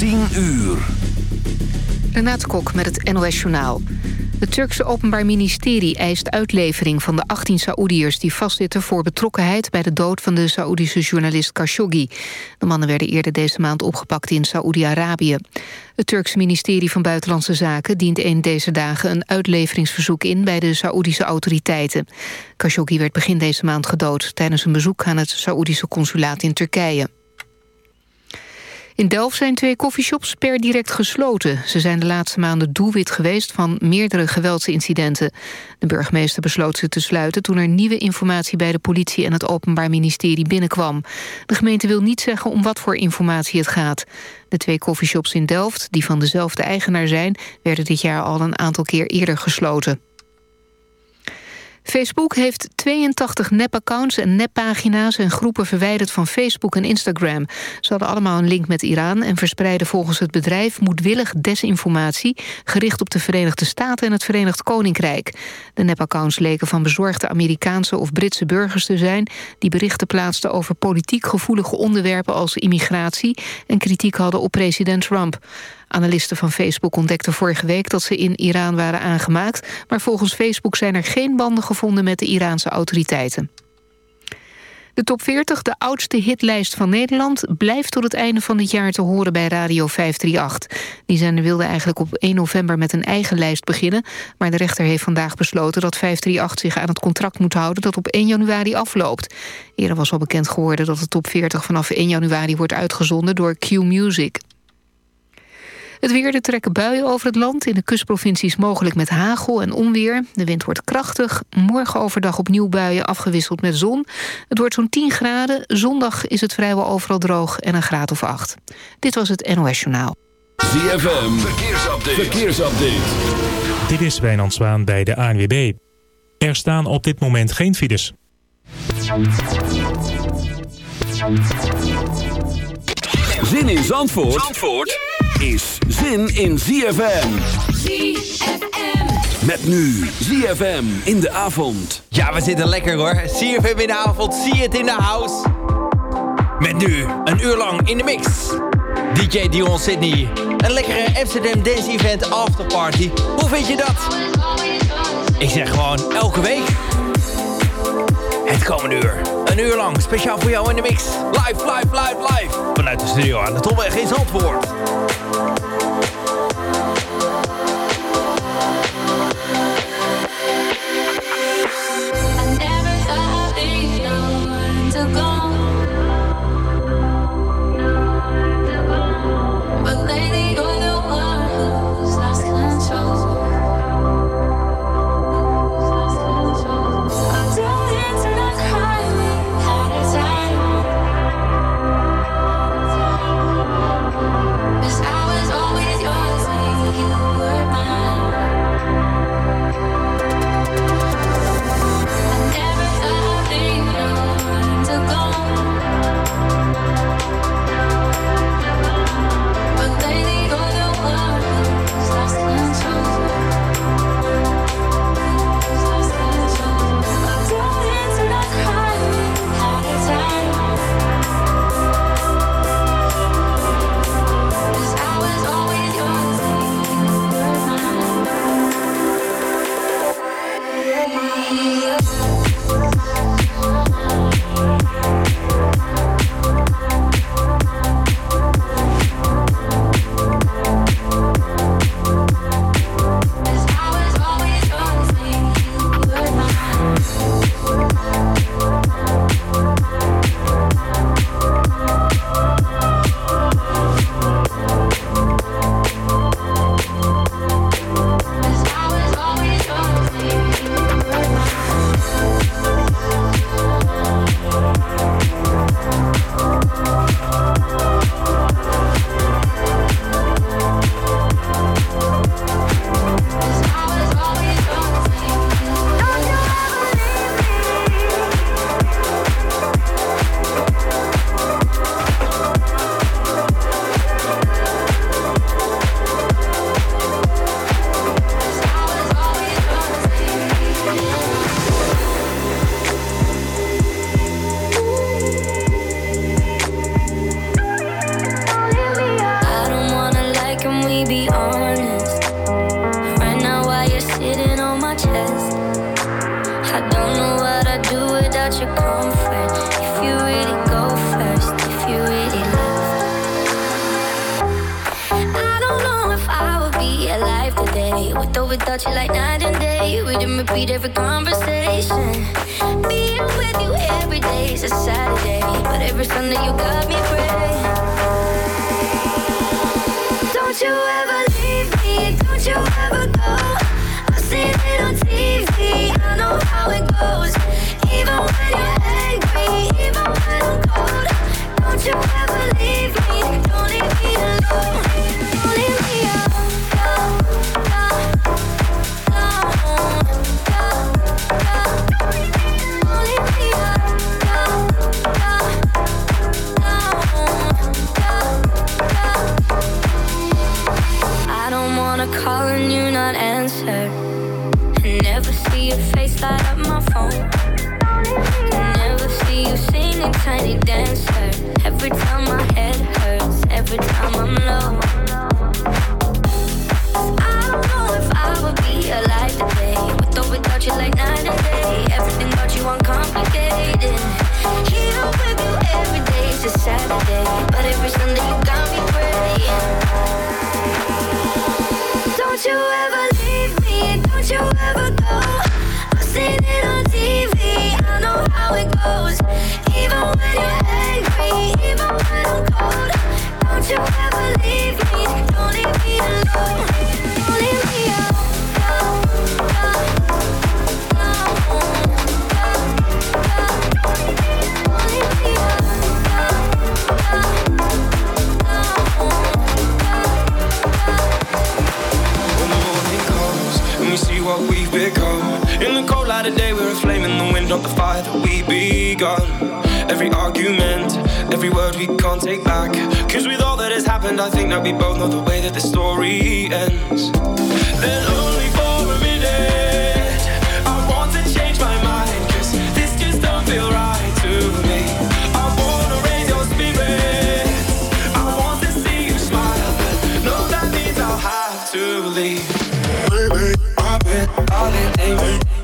10 uur. Renate Kok met het NOS Journaal. Het Turkse Openbaar Ministerie eist uitlevering van de 18 Saoediërs... die vastzitten voor betrokkenheid bij de dood van de Saoedische journalist Khashoggi. De mannen werden eerder deze maand opgepakt in Saoedi-Arabië. Het Turkse ministerie van Buitenlandse Zaken dient een deze dagen... een uitleveringsverzoek in bij de Saoedische autoriteiten. Khashoggi werd begin deze maand gedood... tijdens een bezoek aan het Saoedische consulaat in Turkije. In Delft zijn twee koffieshops per direct gesloten. Ze zijn de laatste maanden doelwit geweest van meerdere geweldsincidenten. De burgemeester besloot ze te sluiten toen er nieuwe informatie bij de politie en het Openbaar Ministerie binnenkwam. De gemeente wil niet zeggen om wat voor informatie het gaat. De twee koffieshops in Delft, die van dezelfde eigenaar zijn, werden dit jaar al een aantal keer eerder gesloten. Facebook heeft 82 nepaccounts en neppagina's en groepen verwijderd van Facebook en Instagram. Ze hadden allemaal een link met Iran en verspreiden volgens het bedrijf moedwillig desinformatie gericht op de Verenigde Staten en het Verenigd Koninkrijk. De nepaccounts leken van bezorgde Amerikaanse of Britse burgers te zijn die berichten plaatsten over politiek gevoelige onderwerpen als immigratie en kritiek hadden op president Trump. Analisten van Facebook ontdekten vorige week dat ze in Iran waren aangemaakt... maar volgens Facebook zijn er geen banden gevonden met de Iraanse autoriteiten. De top 40, de oudste hitlijst van Nederland... blijft tot het einde van dit jaar te horen bij Radio 538. Die zender wilde eigenlijk op 1 november met een eigen lijst beginnen... maar de rechter heeft vandaag besloten dat 538 zich aan het contract moet houden... dat op 1 januari afloopt. Eerder was al bekend geworden dat de top 40 vanaf 1 januari wordt uitgezonden door Q Music. Het weer, er trekken buien over het land. In de kustprovincies mogelijk met hagel en onweer. De wind wordt krachtig. Morgen overdag opnieuw buien afgewisseld met zon. Het wordt zo'n 10 graden. Zondag is het vrijwel overal droog en een graad of 8. Dit was het NOS Journaal. ZFM, verkeersupdate. verkeersupdate. Dit is Wijnand Zwaan bij de ANWB. Er staan op dit moment geen files. Zin in Zandvoort? Zandvoort? Is zin in ZFM. ZFM. Met nu ZFM in de avond. Ja, we zitten lekker hoor. ZFM in de avond, zie het in de house. Met nu een uur lang in de mix. DJ Dion Sydney. Een lekkere Amsterdam Dance Event afterparty. Hoe vind je dat? Ik zeg gewoon elke week. Het komende uur. Uur lang, speciaal voor jou in de mix. Live, live, live, live. Vanuit de studio aan de Tolweg in Zandvoort. I've been.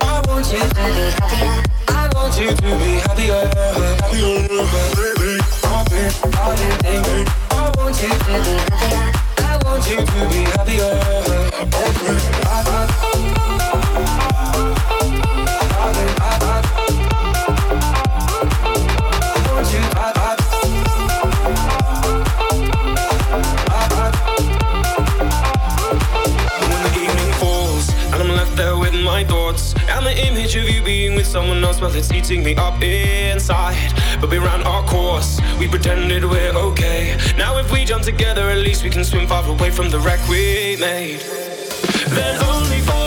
I want you to be happier. I want you to be happier. I've been. I want you to be happier. I want you to be happier. I, I, I, my thoughts. And the image of you being with someone else Well, it's eating me up inside. But we ran our course. We pretended we're okay. Now if we jump together At least we can swim far away from the wreck we made. Then only for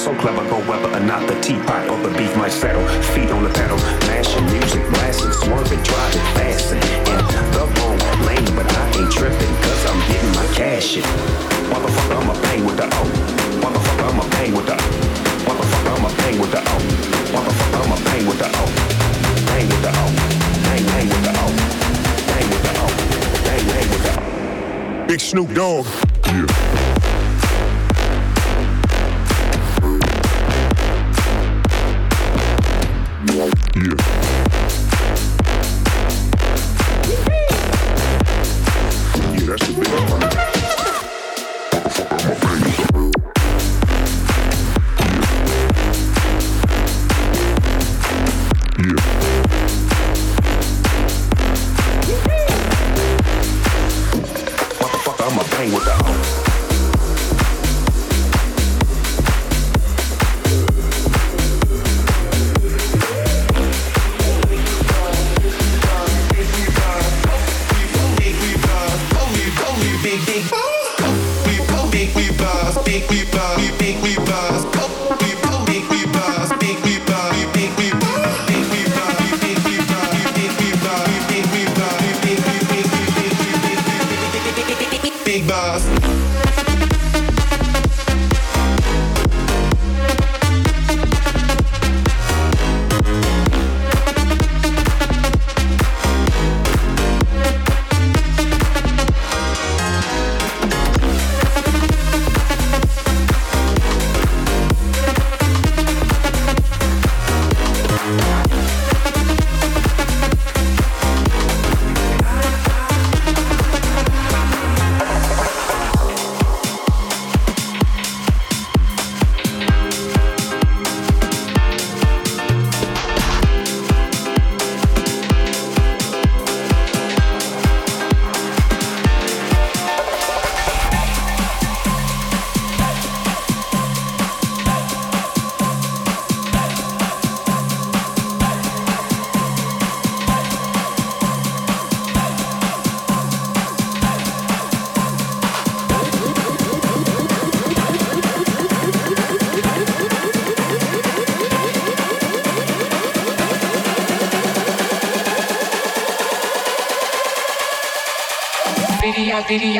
so clever, go whether or not the teapot or the beef might settle. Feet on the pedal, mashing music, blasting, swerving, driving, fasting. In the wrong lane, but I ain't tripping, cause I'm getting my cash in. Motherfucker, I'ma bang with the O. Motherfucker, I'ma bang with the O. Motherfucker, I'ma bang with the O. Motherfucker, I'ma bang with the O. Bang with the O. Bang, bang with the O. Bang with the O. Bang, bang with the O. Big Snoop Dogg.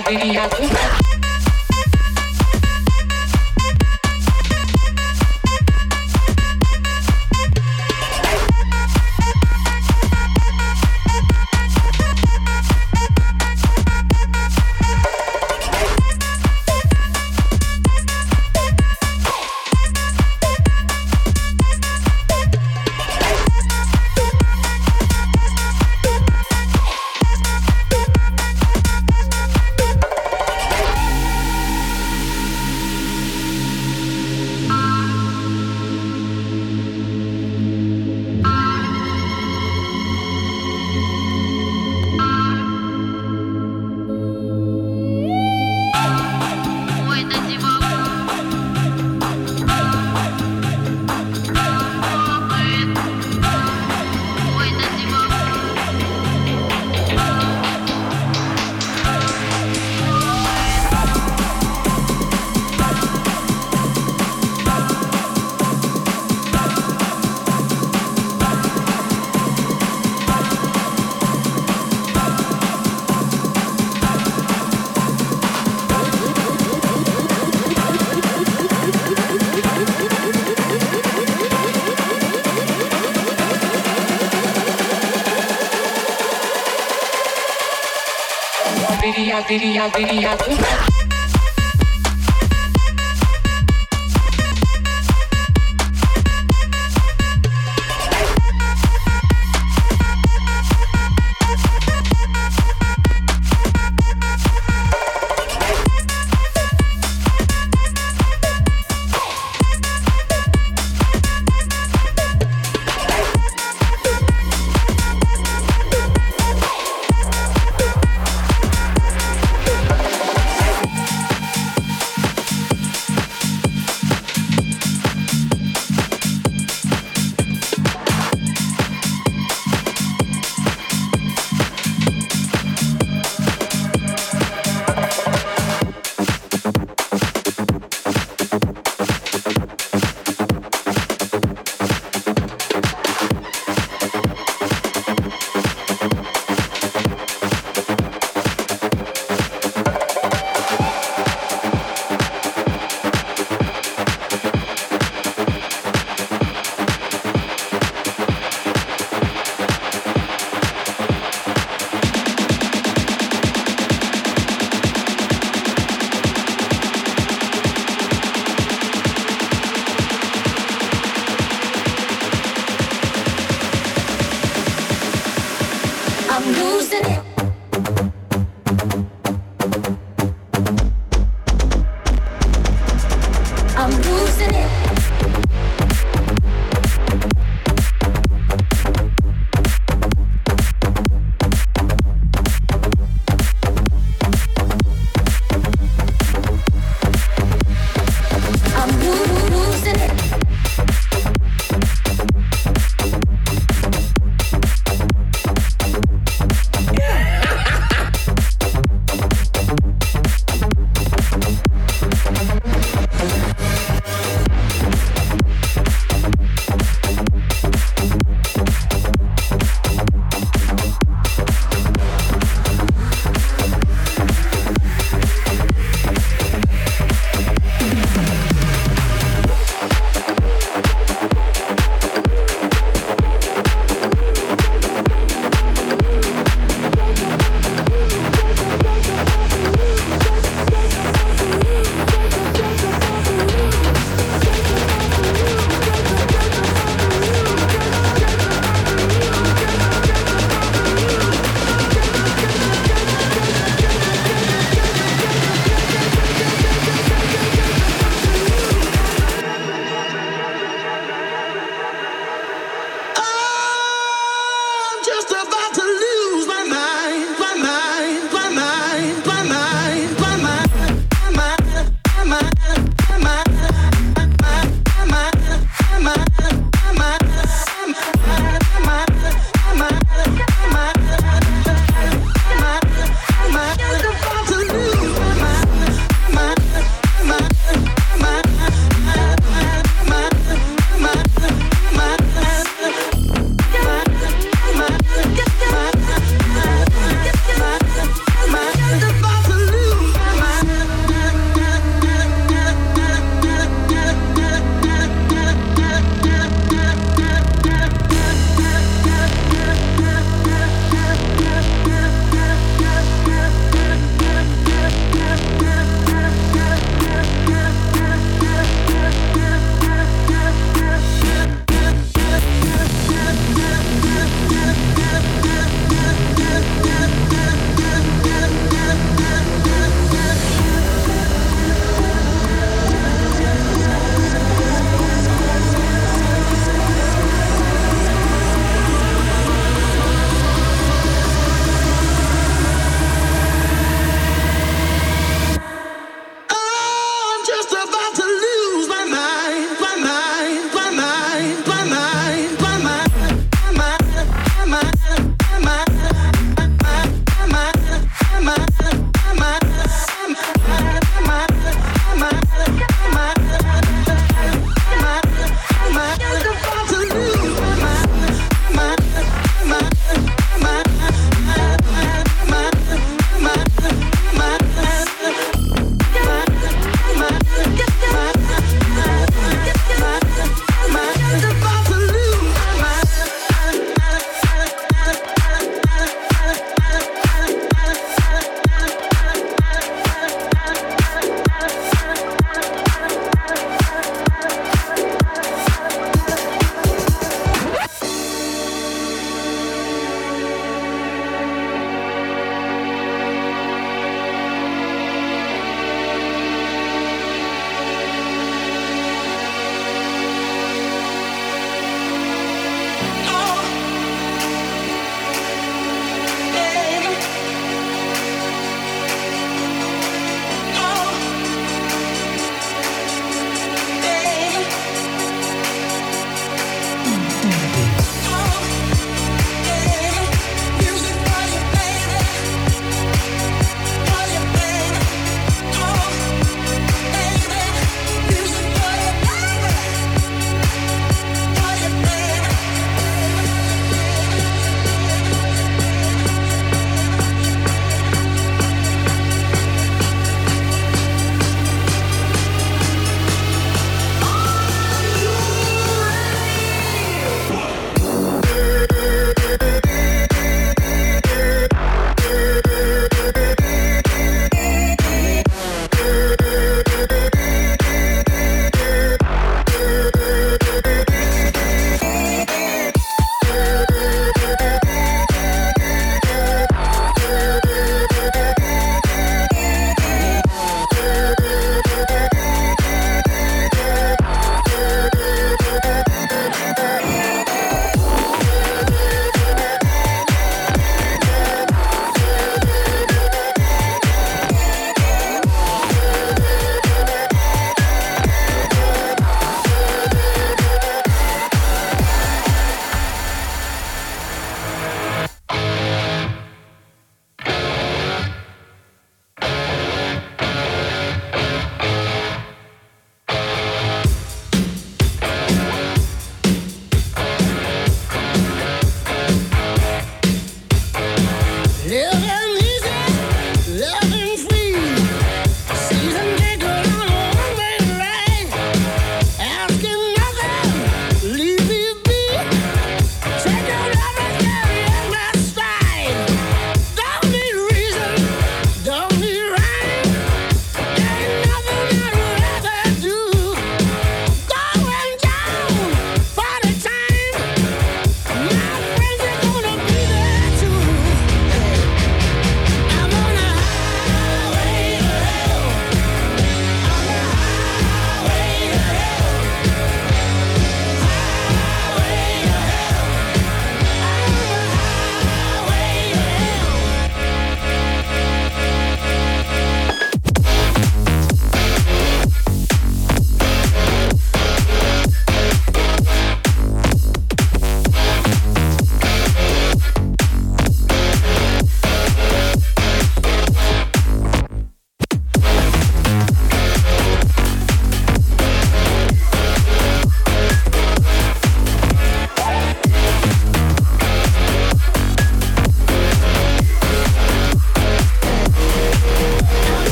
baby, I love you. I'm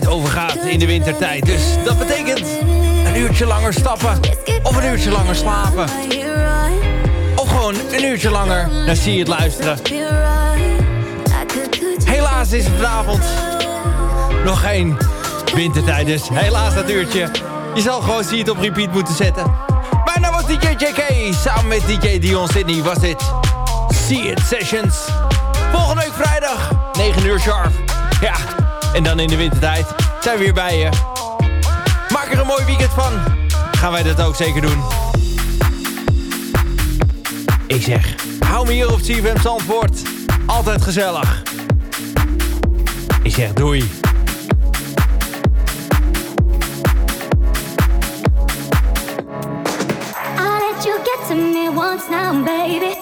overgaat in de wintertijd. Dus dat betekent een uurtje langer stappen. Of een uurtje langer slapen. Of gewoon een uurtje langer naar zie je het luisteren. Helaas is het vanavond nog geen wintertijd. Dus helaas dat uurtje. Je zal gewoon zie het op repeat moeten zetten. Mijn naam was DJ JK. Samen met DJ Dion Sydney was dit See It Sessions. Volgende week vrijdag, 9 uur sharp. Ja, en dan in de wintertijd zijn we weer bij je. Maak er een mooi weekend van. Gaan wij dat ook zeker doen. Ik zeg, hou me hier op CFM Zandvoort. Altijd gezellig. Ik zeg doei. I'll let you get to me once now, baby.